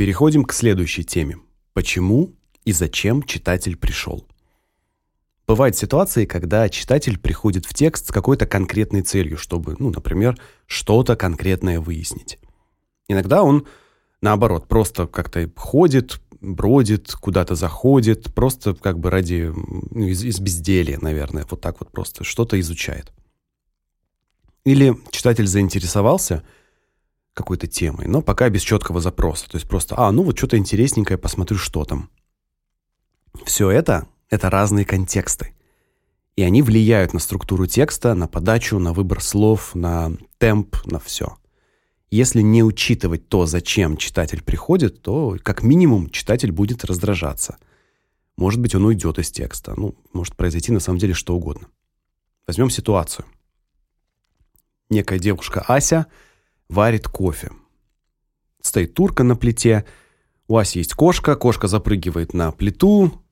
Переходим к следующей теме. Почему и зачем читатель пришел? Бывают ситуации, когда читатель приходит в текст с какой-то конкретной целью, чтобы, ну, например, что-то конкретное выяснить. Иногда он наоборот просто как-то ходит, бродит, куда-то заходит, просто как бы ради ну, из, из безделья, наверное, вот так вот просто что-то изучает. Или читатель заинтересовался какой-то темой, но пока без четкого запроса, то есть просто, а, ну вот что-то интересненькое, посмотрю, что там. Все это это разные контексты. И они влияют на структуру текста, на подачу, на выбор слов, на темп, на все. Если не учитывать то, зачем читатель приходит, то как минимум читатель будет раздражаться. Может быть, он уйдет из текста. Ну, может произойти на самом деле что угодно. Возьмем ситуацию. Некая девушка Ася варит кофе. Стоит турка на плите. У Аси есть кошка, кошка запрыгивает на плиту,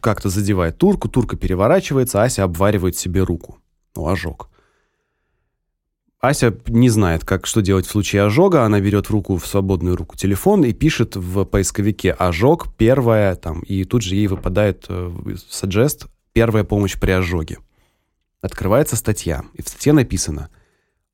как-то задевает турку, турка переворачивается, Ася обваривает себе руку. Ну, ожог. Ася не знает, как что делать в случае ожога. Она берет в руку в свободную руку телефон и пишет в поисковике ожог первое там и тут же ей выпадает э, suggest первая помощь при ожоге. Открывается статья, и в статье написано: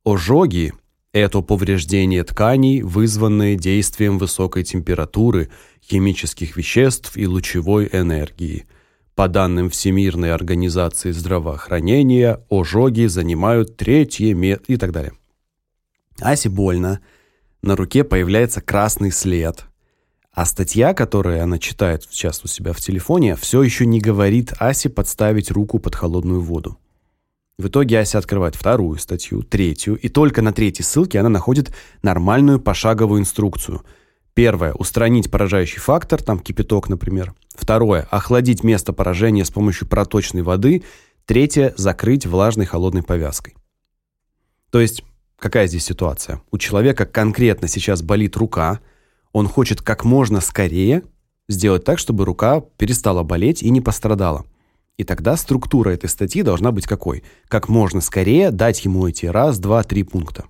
ожоги это повреждение тканей, вызванные действием высокой температуры, химических веществ и лучевой энергии. По данным Всемирной организации здравоохранения, ожоги занимают третье место и так далее. Асе больно. На руке появляется красный след. А статья, которую она читает сейчас у себя в телефоне, все еще не говорит Асе подставить руку под холодную воду. В итоге Ася открывает вторую статью, третью, и только на третьей ссылке она находит нормальную пошаговую инструкцию. Первое устранить поражающий фактор, там кипяток, например. Второе охладить место поражения с помощью проточной воды. Третье закрыть влажной холодной повязкой. То есть какая здесь ситуация? У человека конкретно сейчас болит рука, он хочет как можно скорее сделать так, чтобы рука перестала болеть и не пострадала. И тогда структура этой статьи должна быть какой? Как можно скорее дать ему эти раз, два, три пункта.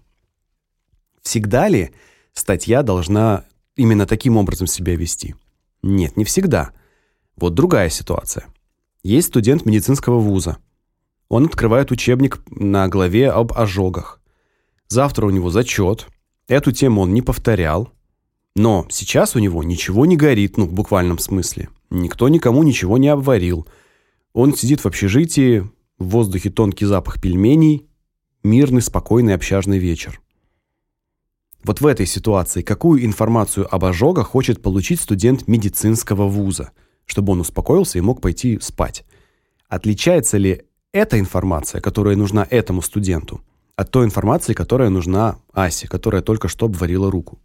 Всегда ли статья должна именно таким образом себя вести? Нет, не всегда. Вот другая ситуация. Есть студент медицинского вуза. Он открывает учебник на главе об ожогах. Завтра у него зачет. Эту тему он не повторял. Но сейчас у него ничего не горит, ну, в буквальном смысле. Никто никому ничего не обварил. Он сидит в общежитии, в воздухе тонкий запах пельменей, мирный, спокойный общажный вечер. Вот в этой ситуации какую информацию об ожогах хочет получить студент медицинского вуза, чтобы он успокоился и мог пойти спать? Отличается ли эта информация, которая нужна этому студенту, от той информации, которая нужна Асе, которая только что обварила руку?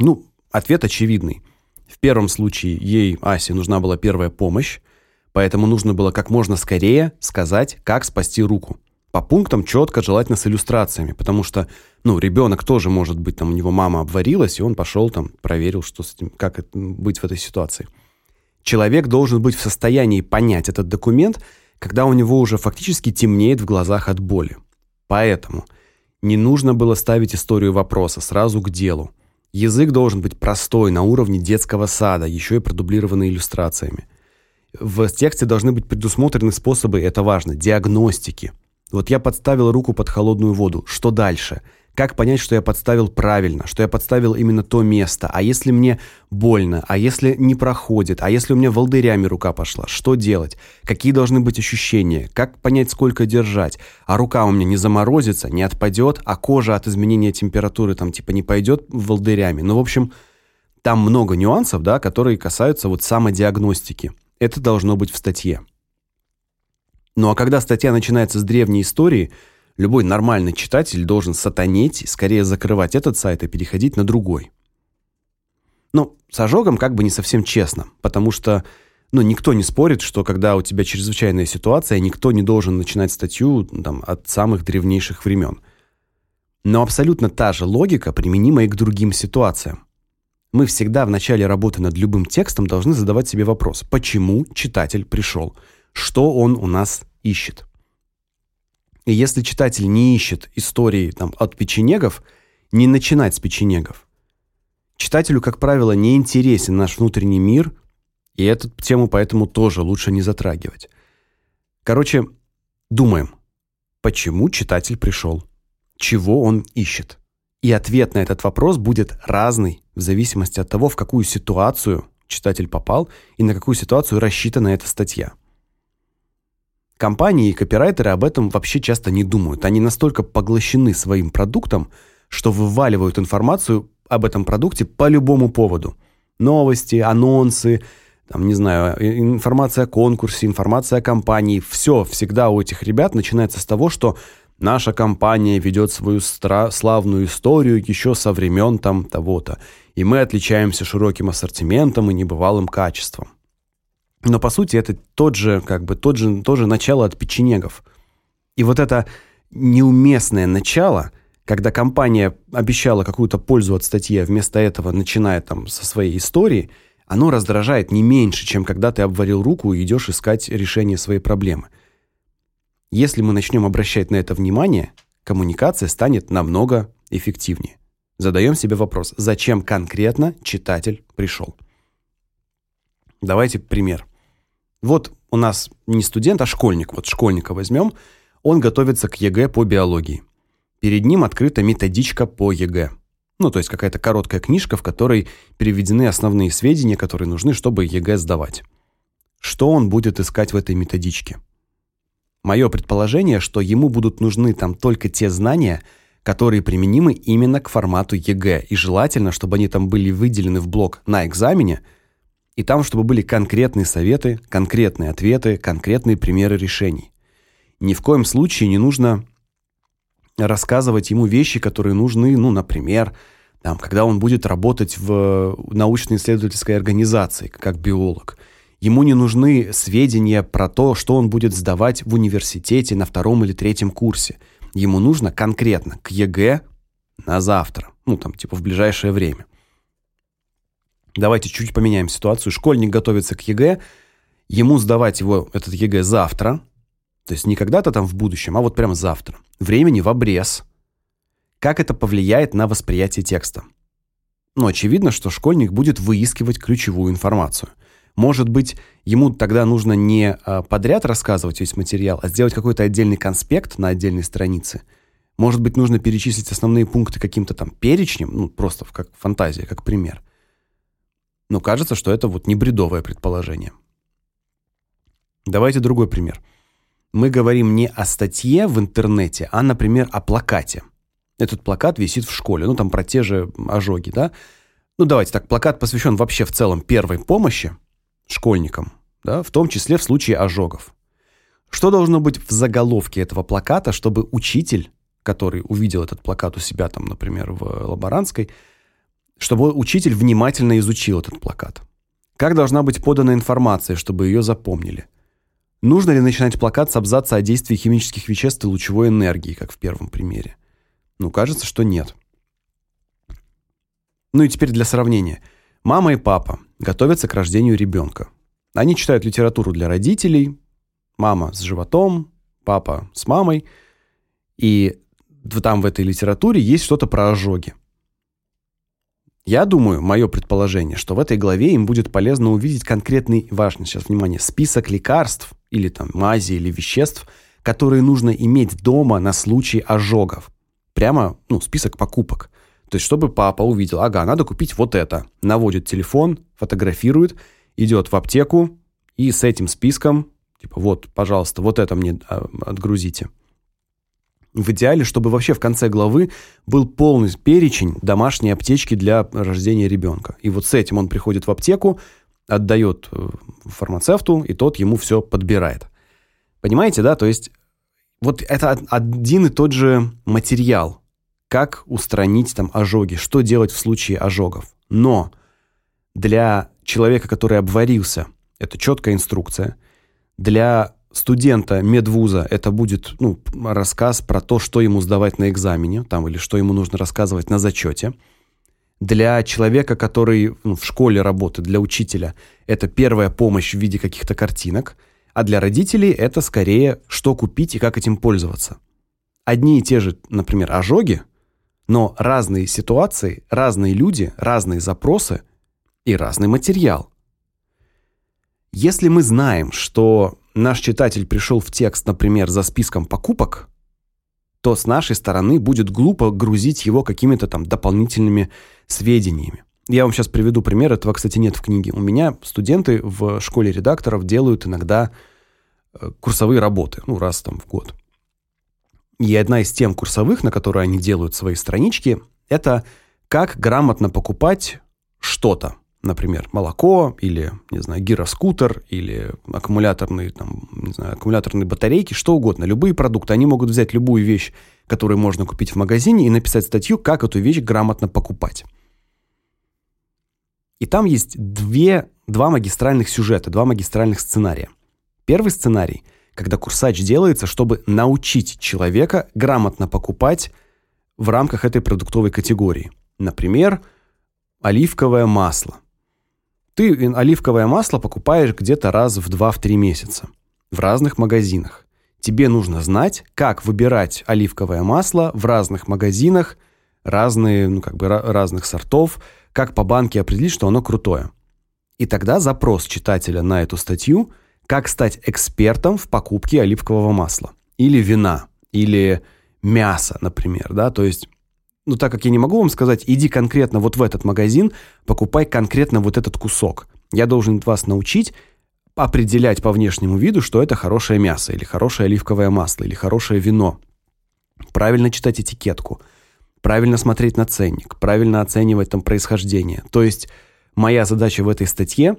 Ну, ответ очевидный. В первом случае ей, Асе, нужна была первая помощь, Поэтому нужно было как можно скорее сказать, как спасти руку. По пунктам четко, желательно с иллюстрациями, потому что, ну, ребенок тоже может быть там у него мама обварилась, и он пошел там, проверил, что с этим, как это, быть в этой ситуации. Человек должен быть в состоянии понять этот документ, когда у него уже фактически темнеет в глазах от боли. Поэтому не нужно было ставить историю вопроса сразу к делу. Язык должен быть простой, на уровне детского сада, еще и продублированный иллюстрациями в тексте должны быть предусмотрены способы, это важно, диагностики. Вот я подставил руку под холодную воду. Что дальше? Как понять, что я подставил правильно, что я подставил именно то место? А если мне больно? А если не проходит? А если у меня волдырями рука пошла? Что делать? Какие должны быть ощущения? Как понять, сколько держать? А рука у меня не заморозится, не отпадет, а кожа от изменения температуры там типа не пойдет волдырями. Ну, в общем, там много нюансов, да, которые касаются вот самодиагностики. Это должно быть в статье. Ну а когда статья начинается с древней истории, любой нормальный читатель должен сатанеть, скорее закрывать этот сайт и переходить на другой. Ну, с ожогом как бы не совсем честно, потому что ну, никто не спорит, что когда у тебя чрезвычайная ситуация, никто не должен начинать статью там, от самых древнейших времен. Но абсолютно та же логика применима и к другим ситуациям. Мы всегда в начале работы над любым текстом должны задавать себе вопрос: почему читатель пришел? Что он у нас ищет? И если читатель не ищет истории там от печенегов, не начинать с печенегов. Читателю, как правило, не интересен наш внутренний мир, и эту тему поэтому тоже лучше не затрагивать. Короче, думаем, почему читатель пришел, чего он ищет. И ответ на этот вопрос будет разный в зависимости от того, в какую ситуацию читатель попал и на какую ситуацию рассчитана эта статья. Компании и копирайтеры об этом вообще часто не думают. Они настолько поглощены своим продуктом, что вываливают информацию об этом продукте по любому поводу. Новости, анонсы, там, не знаю, информация о конкурсе, информация о компании. Все всегда у этих ребят начинается с того, что наша компания ведет свою славную историю еще со времен там того-то, и мы отличаемся широким ассортиментом и небывалым качеством. Но по сути это тот же, как бы тот же тоже начало от печенегов. И вот это неуместное начало, когда компания обещала какую-то пользу от статьи, а вместо этого начинает там со своей истории, оно раздражает не меньше, чем когда ты обварил руку и идешь искать решение своей проблемы. Если мы начнем обращать на это внимание, коммуникация станет намного эффективнее. Задаем себе вопрос: зачем конкретно читатель пришел? Давайте пример. Вот у нас не студент, а школьник. Вот школьника возьмем. Он готовится к ЕГЭ по биологии. Перед ним открыта методичка по ЕГЭ. Ну, то есть какая-то короткая книжка, в которой переведены основные сведения, которые нужны, чтобы ЕГЭ сдавать. Что он будет искать в этой методичке? Мое предположение, что ему будут нужны там только те знания, которые применимы именно к формату ЕГЭ, и желательно, чтобы они там были выделены в блок на экзамене – и там, чтобы были конкретные советы, конкретные ответы, конкретные примеры решений. Ни в коем случае не нужно рассказывать ему вещи, которые нужны, ну, например, там, когда он будет работать в научно-исследовательской организации как биолог. Ему не нужны сведения про то, что он будет сдавать в университете на втором или третьем курсе. Ему нужно конкретно к ЕГЭ на завтра, ну там типа в ближайшее время. Давайте чуть поменяем ситуацию. Школьник готовится к ЕГЭ, ему сдавать его этот ЕГЭ завтра, то есть не когда-то там в будущем, а вот прямо завтра. Времени в обрез. Как это повлияет на восприятие текста? Ну, очевидно, что школьник будет выискивать ключевую информацию. Может быть, ему тогда нужно не а, подряд рассказывать весь материал, а сделать какой-то отдельный конспект на отдельной странице. Может быть, нужно перечислить основные пункты каким-то там перечнем, ну, просто как фантазия, как пример но кажется, что это вот не бредовое предположение. Давайте другой пример. Мы говорим не о статье в интернете, а, например, о плакате. Этот плакат висит в школе, ну там про те же ожоги, да? Ну давайте так, плакат посвящен вообще в целом первой помощи школьникам, да, в том числе в случае ожогов. Что должно быть в заголовке этого плаката, чтобы учитель, который увидел этот плакат у себя там, например, в лаборантской, чтобы учитель внимательно изучил этот плакат. Как должна быть подана информация, чтобы ее запомнили? Нужно ли начинать плакат с абзаца о действии химических веществ и лучевой энергии, как в первом примере? Ну, кажется, что нет. Ну и теперь для сравнения. Мама и папа готовятся к рождению ребенка. Они читают литературу для родителей. Мама с животом, папа с мамой. И там в этой литературе есть что-то про ожоги. Я думаю, мое предположение, что в этой главе им будет полезно увидеть конкретный, важный сейчас внимание, список лекарств или там мази или веществ, которые нужно иметь дома на случай ожогов. Прямо, ну, список покупок. То есть чтобы папа увидел, ага, надо купить вот это. Наводит телефон, фотографирует, идет в аптеку и с этим списком, типа, вот, пожалуйста, вот это мне а, отгрузите. В идеале, чтобы вообще в конце главы был полный перечень домашней аптечки для рождения ребенка. И вот с этим он приходит в аптеку, отдает э, фармацевту, и тот ему все подбирает. Понимаете, да? То есть вот это один и тот же материал. Как устранить там ожоги, что делать в случае ожогов. Но для человека, который обварился, это четкая инструкция. Для студента медвуза это будет, ну, рассказ про то, что ему сдавать на экзамене, там или что ему нужно рассказывать на зачете. Для человека, который ну, в школе работает, для учителя, это первая помощь в виде каких-то картинок, а для родителей это скорее что купить и как этим пользоваться. Одни и те же, например, ожоги Но разные ситуации, разные люди, разные запросы и разный материал. Если мы знаем, что наш читатель пришел в текст, например, за списком покупок, то с нашей стороны будет глупо грузить его какими-то там дополнительными сведениями. Я вам сейчас приведу пример, этого, кстати, нет в книге. У меня студенты в школе редакторов делают иногда э, курсовые работы, ну, раз там в год. И одна из тем курсовых, на которые они делают свои странички, это как грамотно покупать что-то. Например, молоко или, не знаю, гироскутер или аккумуляторные там, не знаю, аккумуляторные батарейки, что угодно, любые продукты. Они могут взять любую вещь, которую можно купить в магазине и написать статью, как эту вещь грамотно покупать. И там есть две два магистральных сюжета, два магистральных сценария. Первый сценарий когда курсач делается, чтобы научить человека грамотно покупать в рамках этой продуктовой категории. Например, оливковое масло. Ты оливковое масло покупаешь где-то раз в 2-3 месяца в разных магазинах. Тебе нужно знать, как выбирать оливковое масло в разных магазинах, разные, ну как бы разных сортов, как по банке определить, что оно крутое. И тогда запрос читателя на эту статью как стать экспертом в покупке оливкового масла или вина, или мяса, например, да? То есть ну так как я не могу вам сказать, иди конкретно вот в этот магазин, покупай конкретно вот этот кусок. Я должен вас научить определять по внешнему виду, что это хорошее мясо или хорошее оливковое масло или хорошее вино. Правильно читать этикетку, правильно смотреть на ценник, правильно оценивать там происхождение. То есть моя задача в этой статье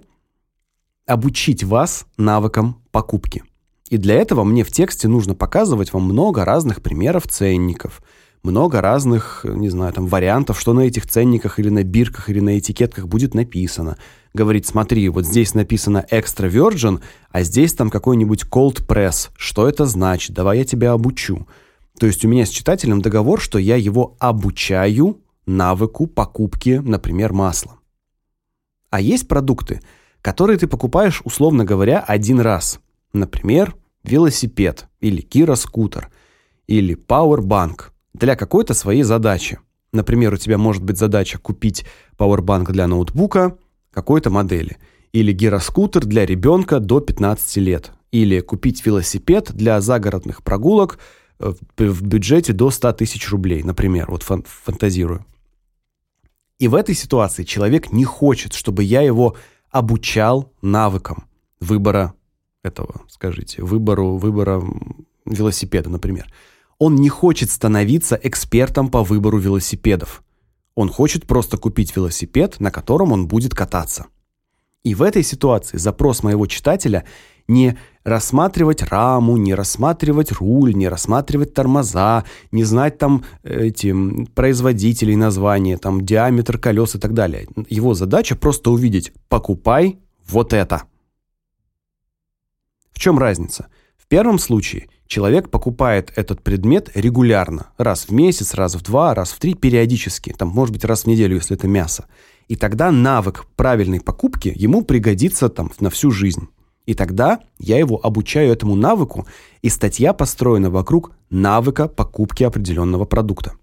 обучить вас навыкам покупки. И для этого мне в тексте нужно показывать вам много разных примеров ценников, много разных, не знаю, там вариантов, что на этих ценниках или на бирках или на этикетках будет написано. Говорить: "Смотри, вот здесь написано Extra Virgin, а здесь там какой-нибудь Cold Press. Что это значит? Давай я тебя обучу". То есть у меня с читателем договор, что я его обучаю навыку покупки, например, масла. А есть продукты, которые ты покупаешь, условно говоря, один раз. Например, велосипед или гироскутер или пауэрбанк для какой-то своей задачи. Например, у тебя может быть задача купить пауэрбанк для ноутбука какой-то модели или гироскутер для ребенка до 15 лет или купить велосипед для загородных прогулок э, в бюджете до 100 тысяч рублей, например, вот фан фантазирую. И в этой ситуации человек не хочет, чтобы я его обучал навыкам выбора этого, скажите, выбору выбора велосипеда, например. Он не хочет становиться экспертом по выбору велосипедов. Он хочет просто купить велосипед, на котором он будет кататься. И в этой ситуации запрос моего читателя не рассматривать раму, не рассматривать руль, не рассматривать тормоза, не знать там эти производителей названия, там диаметр колес и так далее. Его задача просто увидеть: покупай вот это. В чем разница? В первом случае человек покупает этот предмет регулярно, раз в месяц, раз в два, раз в три периодически, там, может быть, раз в неделю, если это мясо. И тогда навык правильной покупки ему пригодится там на всю жизнь. И тогда я его обучаю этому навыку, и статья построена вокруг навыка покупки определенного продукта.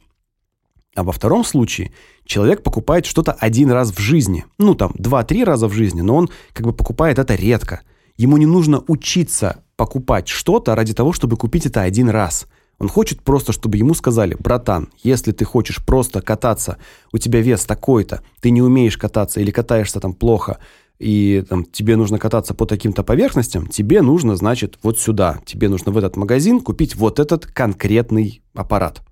А во втором случае человек покупает что-то один раз в жизни. Ну там 2-3 раза в жизни, но он как бы покупает это редко. Ему не нужно учиться покупать что-то ради того, чтобы купить это один раз. Он хочет просто, чтобы ему сказали: "Братан, если ты хочешь просто кататься, у тебя вес такой-то, ты не умеешь кататься или катаешься там плохо, и там тебе нужно кататься по таким-то поверхностям, тебе нужно, значит, вот сюда. Тебе нужно в этот магазин купить вот этот конкретный аппарат.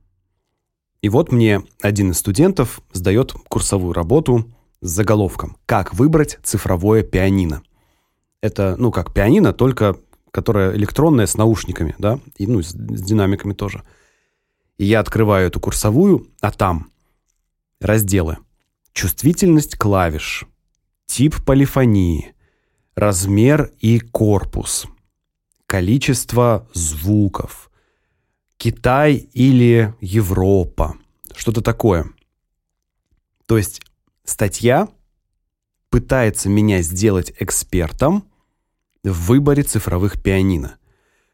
И вот мне один из студентов сдает курсовую работу с заголовком: Как выбрать цифровое пианино. Это, ну, как пианино, только которое электронное с наушниками, да, и ну, с, с динамиками тоже. И я открываю эту курсовую, а там разделы: чувствительность клавиш, тип полифонии, размер и корпус, количество звуков, Китай или Европа, что-то такое. То есть статья пытается меня сделать экспертом в выборе цифровых пианино,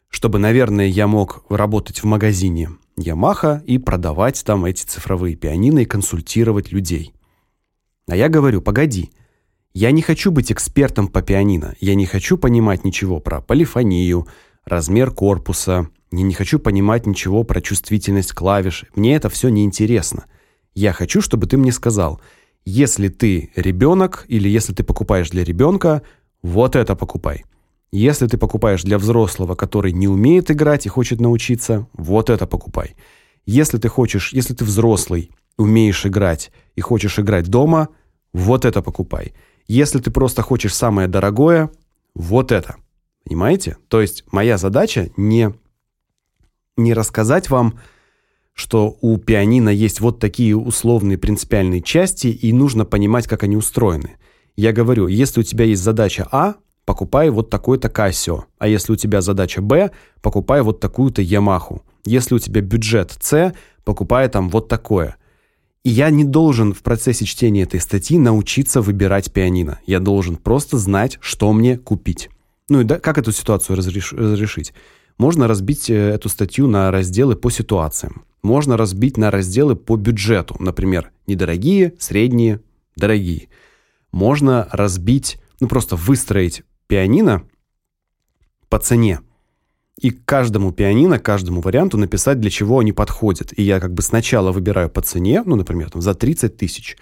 чтобы, наверное, я мог работать в магазине Yamaha и продавать там эти цифровые пианино и консультировать людей. А я говорю: "Погоди. Я не хочу быть экспертом по пианино. Я не хочу понимать ничего про полифонию, размер корпуса. Я не хочу понимать ничего про чувствительность клавиш. Мне это все не интересно. Я хочу, чтобы ты мне сказал: если ты ребенок или если ты покупаешь для ребенка, вот это покупай. Если ты покупаешь для взрослого, который не умеет играть и хочет научиться, вот это покупай. Если ты хочешь, если ты взрослый, умеешь играть и хочешь играть дома, вот это покупай. Если ты просто хочешь самое дорогое, вот это. Понимаете? То есть моя задача не не рассказать вам, что у пианино есть вот такие условные принципиальные части, и нужно понимать, как они устроены. Я говорю, если у тебя есть задача А, покупай вот такой-то Casio. А если у тебя задача Б, покупай вот такую-то Yamaha. Если у тебя бюджет С, покупай там вот такое. И я не должен в процессе чтения этой статьи научиться выбирать пианино. Я должен просто знать, что мне купить. Ну и да, как эту ситуацию разреш, разрешить? Можно разбить э, эту статью на разделы по ситуациям. Можно разбить на разделы по бюджету, например, недорогие, средние, дорогие. Можно разбить, ну просто выстроить пианино по цене. И каждому пианино, каждому варианту написать, для чего они подходят. И я как бы сначала выбираю по цене, ну, например, там, за 30 тысяч.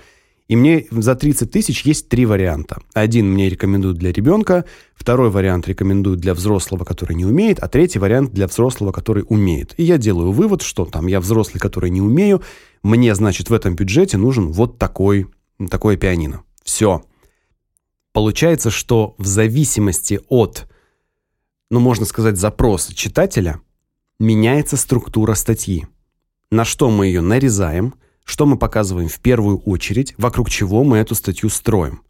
И мне за 30 тысяч есть три варианта. Один мне рекомендуют для ребенка, второй вариант рекомендуют для взрослого, который не умеет, а третий вариант для взрослого, который умеет. И я делаю вывод, что там я взрослый, который не умею, мне, значит, в этом бюджете нужен вот такой, такое пианино. Все. Получается, что в зависимости от, ну можно сказать, запроса читателя, меняется структура статьи. На что мы ее нарезаем, что мы показываем в первую очередь, вокруг чего мы эту статью строим.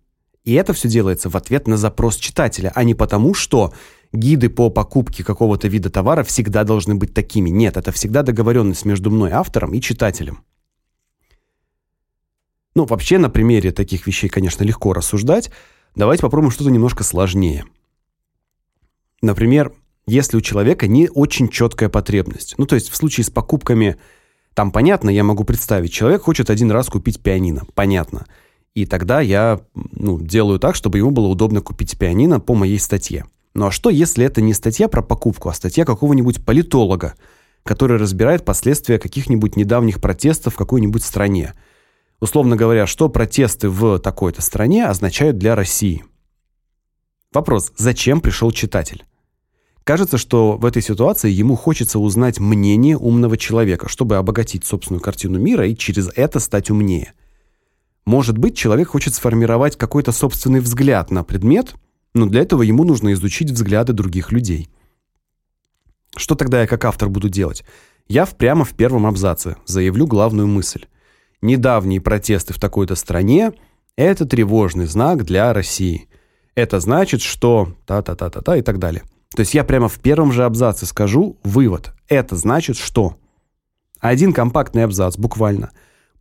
И это все делается в ответ на запрос читателя, а не потому, что гиды по покупке какого-то вида товара всегда должны быть такими. Нет, это всегда договоренность между мной, автором, и читателем. Ну, вообще на примере таких вещей, конечно, легко рассуждать, Давайте попробуем что-то немножко сложнее. Например, если у человека не очень четкая потребность. Ну, то есть в случае с покупками там понятно, я могу представить, человек хочет один раз купить пианино. Понятно. И тогда я, ну, делаю так, чтобы ему было удобно купить пианино по моей статье. Ну а что, если это не статья про покупку, а статья какого-нибудь политолога, который разбирает последствия каких-нибудь недавних протестов в какой-нибудь стране? Условно говоря, что протесты в такой-то стране означают для России. Вопрос: зачем пришел читатель? Кажется, что в этой ситуации ему хочется узнать мнение умного человека, чтобы обогатить собственную картину мира и через это стать умнее. Может быть, человек хочет сформировать какой-то собственный взгляд на предмет, но для этого ему нужно изучить взгляды других людей. Что тогда я как автор буду делать? Я прямо в первом абзаце заявлю главную мысль недавние протесты в такой-то стране это тревожный знак для России. Это значит, что та-та-та-та-та и так далее. То есть я прямо в первом же абзаце скажу вывод. Это значит, что один компактный абзац буквально.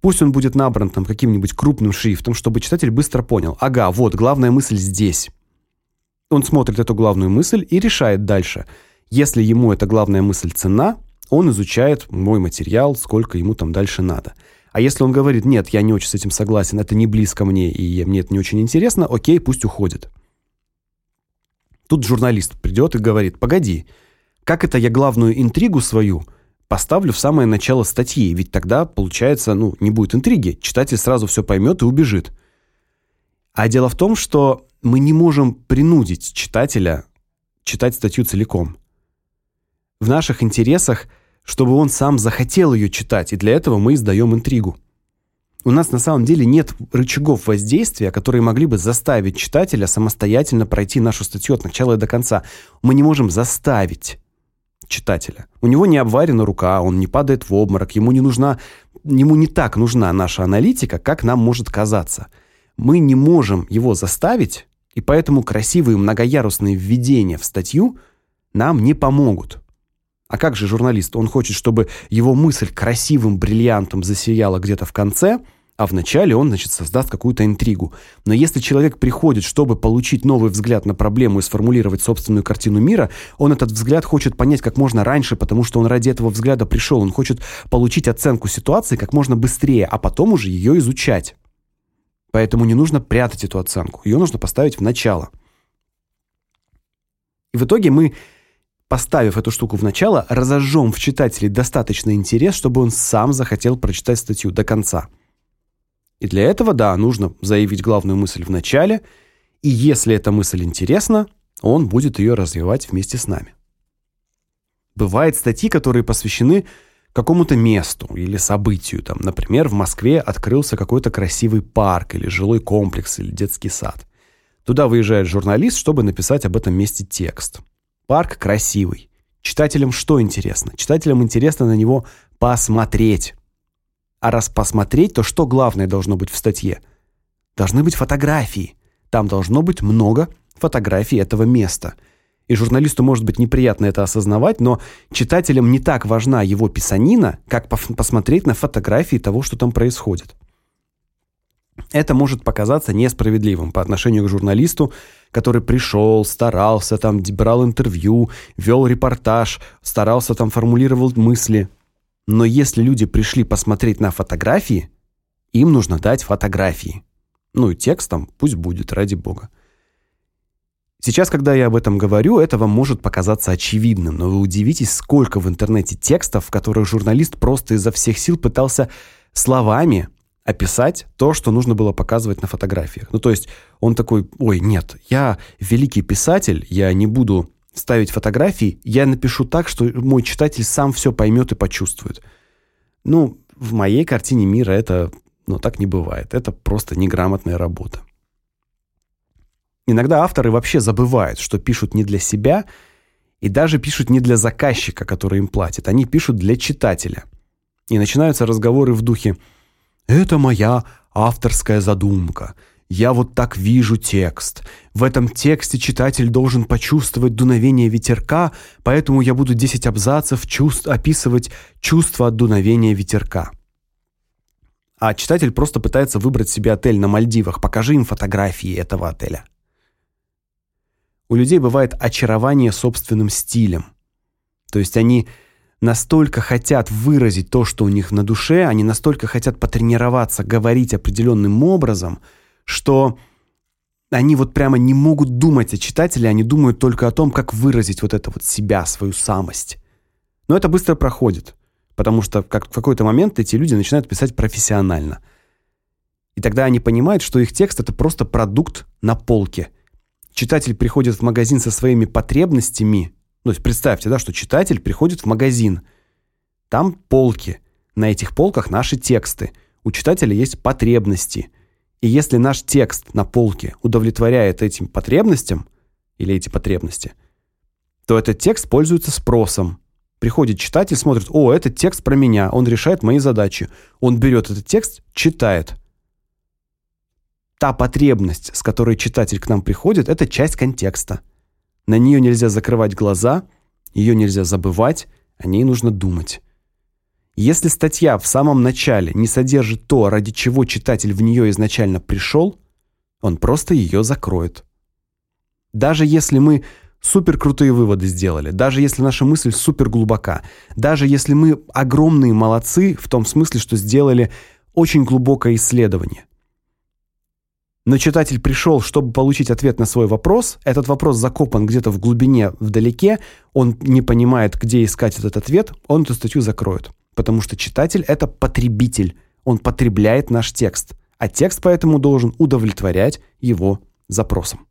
Пусть он будет набран там каким-нибудь крупным шрифтом, чтобы читатель быстро понял. Ага, вот главная мысль здесь. Он смотрит эту главную мысль и решает дальше. Если ему эта главная мысль ценна, он изучает мой материал, сколько ему там дальше надо. А если он говорит: "Нет, я не очень с этим согласен, это не близко мне, и мне это не очень интересно", о'кей, пусть уходит. Тут журналист придет и говорит: "Погоди, как это я главную интригу свою поставлю в самое начало статьи? Ведь тогда получается, ну, не будет интриги, читатель сразу все поймет и убежит". А дело в том, что мы не можем принудить читателя читать статью целиком. В наших интересах чтобы он сам захотел ее читать, и для этого мы издаем интригу. У нас на самом деле нет рычагов воздействия, которые могли бы заставить читателя самостоятельно пройти нашу статью от начала и до конца. Мы не можем заставить читателя. У него не обварена рука, он не падает в обморок, ему не нужна ему не так нужна наша аналитика, как нам может казаться. Мы не можем его заставить, и поэтому красивые многоярусные введения в статью нам не помогут. А как же журналист? Он хочет, чтобы его мысль красивым бриллиантом засияла где-то в конце, а вначале он, значит, создаст какую-то интригу. Но если человек приходит, чтобы получить новый взгляд на проблему и сформулировать собственную картину мира, он этот взгляд хочет понять как можно раньше, потому что он ради этого взгляда пришел. Он хочет получить оценку ситуации как можно быстрее, а потом уже ее изучать. Поэтому не нужно прятать эту оценку. Ее нужно поставить в начало. И в итоге мы поставив эту штуку в начало, разожжем в читателе достаточный интерес, чтобы он сам захотел прочитать статью до конца. И для этого, да, нужно заявить главную мысль в начале, и если эта мысль интересна, он будет ее развивать вместе с нами. Бывают статьи, которые посвящены какому-то месту или событию, там, например, в Москве открылся какой-то красивый парк или жилой комплекс или детский сад. Туда выезжает журналист, чтобы написать об этом месте текст. Парк красивый. Читателям что интересно? Читателям интересно на него посмотреть. А раз посмотреть, то что главное должно быть в статье? Должны быть фотографии. Там должно быть много фотографий этого места. И журналисту может быть неприятно это осознавать, но читателям не так важна его писанина, как посмотреть на фотографии того, что там происходит. Это может показаться несправедливым по отношению к журналисту, который пришел, старался, там брал интервью, вел репортаж, старался там формулировал мысли. Но если люди пришли посмотреть на фотографии, им нужно дать фотографии. Ну и текст там пусть будет, ради бога. Сейчас, когда я об этом говорю, это вам может показаться очевидным, но вы удивитесь, сколько в интернете текстов, в которых журналист просто изо всех сил пытался словами описать то, что нужно было показывать на фотографиях. Ну, то есть он такой: "Ой, нет, я великий писатель, я не буду ставить фотографии, я напишу так, что мой читатель сам все поймет и почувствует". Ну, в моей картине мира это, ну, так не бывает. Это просто неграмотная работа. Иногда авторы вообще забывают, что пишут не для себя и даже пишут не для заказчика, который им платит. Они пишут для читателя. И начинаются разговоры в духе: "Это моя авторская задумка. Я вот так вижу текст. В этом тексте читатель должен почувствовать дуновение ветерка, поэтому я буду 10 абзацев чувств описывать чувство от дуновения ветерка. А читатель просто пытается выбрать себе отель на Мальдивах. Покажи им фотографии этого отеля. У людей бывает очарование собственным стилем. То есть они настолько хотят выразить то, что у них на душе, они настолько хотят потренироваться говорить определенным образом, что они вот прямо не могут думать о читателе, они думают только о том, как выразить вот это вот себя, свою самость. Но это быстро проходит, потому что как в какой-то момент эти люди начинают писать профессионально. И тогда они понимают, что их текст это просто продукт на полке. Читатель приходит в магазин со своими потребностями. То есть представьте, да, что читатель приходит в магазин. Там полки. На этих полках наши тексты. У читателя есть потребности. И если наш текст на полке удовлетворяет этим потребностям или эти потребности, то этот текст пользуется спросом. Приходит читатель, смотрит: "О, этот текст про меня, он решает мои задачи". Он берет этот текст, читает. Та потребность, с которой читатель к нам приходит, это часть контекста. На нее нельзя закрывать глаза, ее нельзя забывать, о ней нужно думать. Если статья в самом начале не содержит то, ради чего читатель в нее изначально пришел, он просто ее закроет. Даже если мы супер крутые выводы сделали, даже если наша мысль супер глубока, даже если мы огромные молодцы в том смысле, что сделали очень глубокое исследование. Но читатель пришел, чтобы получить ответ на свой вопрос. Этот вопрос закопан где-то в глубине, вдалеке. Он не понимает, где искать этот ответ. Он эту статью закроет потому что читатель это потребитель. Он потребляет наш текст, а текст поэтому должен удовлетворять его запросам.